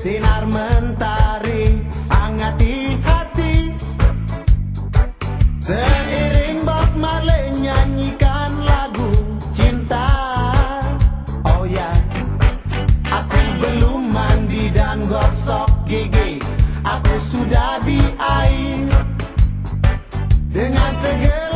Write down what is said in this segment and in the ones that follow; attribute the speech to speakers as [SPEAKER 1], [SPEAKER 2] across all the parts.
[SPEAKER 1] Sinar mentari Hangati hati. Seiring Bob Marley nyanyikan lagu cinta. Oh ya Aku belum mandi dan gosok gigi. Aku sudah di air. Dengan segelas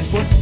[SPEAKER 1] Bigfoot.